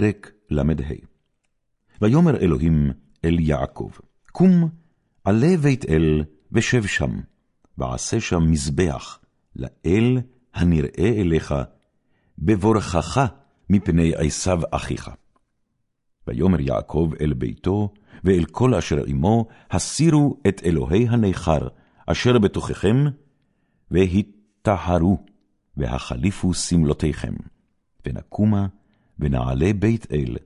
פרק ל"ה ויאמר אלוהים אל יעקב, קום, עלה בית אל, ושב שם, ועשה שם מזבח, לאל הנראה אליך, בבורכך מפני עשיו אחיך. ויאמר יעקב אל ביתו, ואל כל אשר עמו, הסירו את אלוהי הנכר, אשר בתוככם, והטהרו, והחליפו שמלותיכם, ונקומה, ונעלה בית אל,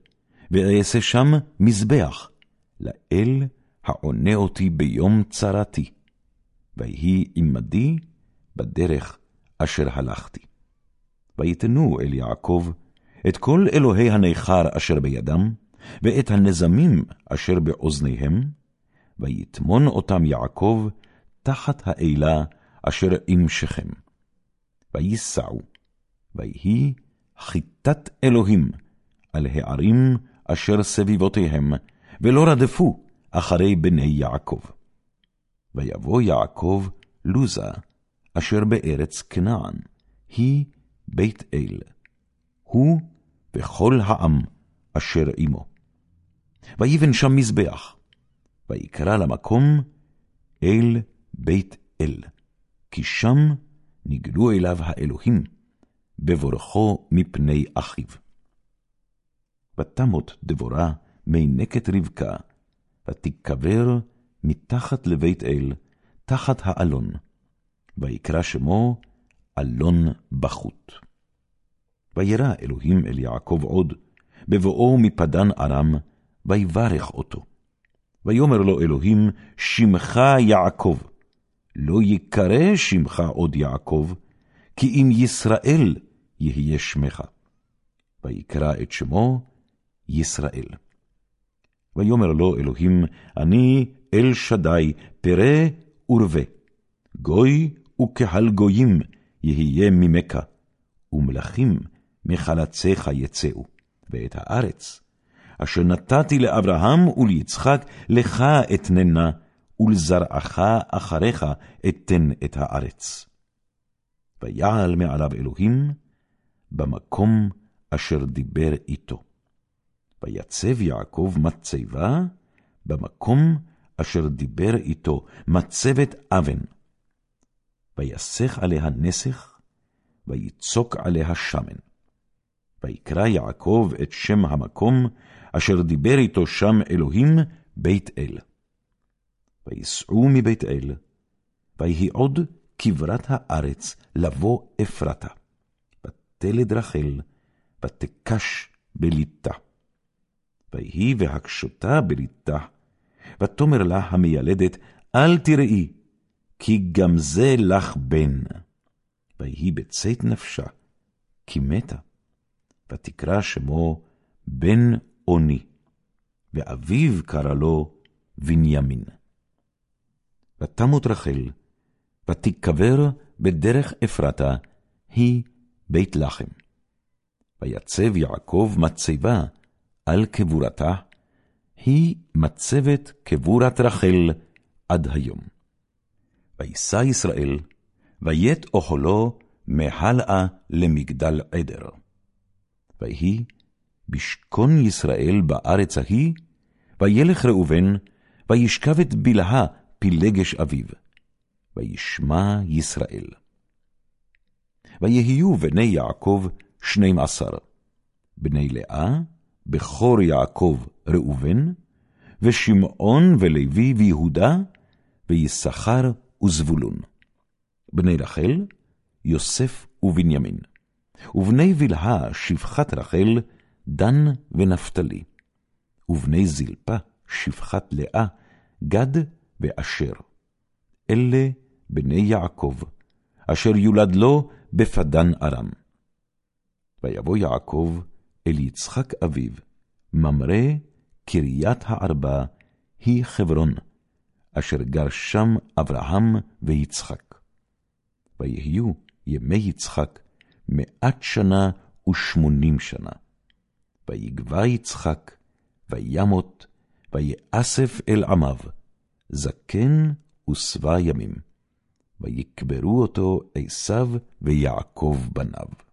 ואעשה שם מזבח, לאל העונה אותי ביום צרתי, ויהי עמדי בדרך אשר הלכתי. ויתנו אל יעקב את כל אלוהי הנכר אשר בידם, ואת הנזמים אשר באוזניהם, ויטמון אותם יעקב תחת האלה אשר עם שכם. וייסעו, ויהי חיטת אלוהים על הערים אשר סביבותיהם, ולא רדפו אחרי בני יעקב. ויבוא יעקב לוזה, אשר בארץ כנען, היא בית אל, הוא וכל העם אשר עמו. ויבן שם מזבח, ויקרא למקום אל בית אל, כי שם נגלו אליו האלוהים, בבורכו מפני אחיו. ותמות דבורה מינקת רבקה, ותיקבר מתחת לבית אל, תחת האלון, ויקרא שמו אלון בחוט. וירא אלוהים אל יעקב עוד, בבואו מפדן ארם, ויברך אותו. ויאמר לו אלוהים, שמך יעקב, לא יקרא שמך עוד יעקב, כי אם ישראל יהיה שמך. ויקרא את שמו ישראל. ויאמר לו אלוהים, אני אל שדי, פרא ורבה, גוי וקהל גויים יהיה ממך, ומלכים מחלציך יצאו, ואת הארץ, אשר נתתי לאברהם וליצחק, לך אתננה, ולזרעך אחריך אתן את הארץ. ויעל מעליו אלוהים במקום אשר דיבר איתו. ויצב יעקב מצבה במקום אשר דיבר איתו, מצבת אבן. ויסך עליה נסך, ויצוק עליה שמן. ויקרא יעקב את שם המקום אשר דיבר איתו שם אלוהים בית אל. ויסעו מבית אל, ויהי עוד כברת הארץ לבוא אפרתה. ותלד רחל, ותקש בליטה. ויהי והקשותה בליטה, ותאמר לה המיילדת, אל תראי, כי גם זה לך בן. ויהי בצאת נפשה, כי מתה, ותקרא שמו בן אוני, ואביו קרא לו בנימין. ותמות רחל, ותיקבר בדרך אפרתה, היא בית לחם. ויצב יעקב מצבה על קבורתה, היא מצבת קבורת רחל עד היום. וישא ישראל, ויית אוכלו מהלאה למגדל עדר. ויהי בשכון ישראל בארץ ההיא, וילך ראובן, וישכב את בלהה פילגש אביו, וישמע ישראל. ויהיו בני יעקב שנים עשר, בני לאה, בכור יעקב ראובן, ושמעון ולוי ויהודה, ויששכר וזבולון. בני רחל, יוסף ובנימין. ובני בלהה שפחת רחל, דן ונפתלי. ובני זלפה שפחת לאה, גד ואשר. אלה בני יעקב, אשר יולד לו בפדן ארם. ויבוא יעקב אל יצחק אביו, ממרא קריית הארבע, היא חברון, אשר גר שם אברהם ויצחק. ויהיו ימי יצחק מאת שנה ושמונים שנה. ויגבה יצחק, וימות, ויאסף אל עמיו, זקן ושבע ימים. ויקברו אותו עשיו ויעקב בניו.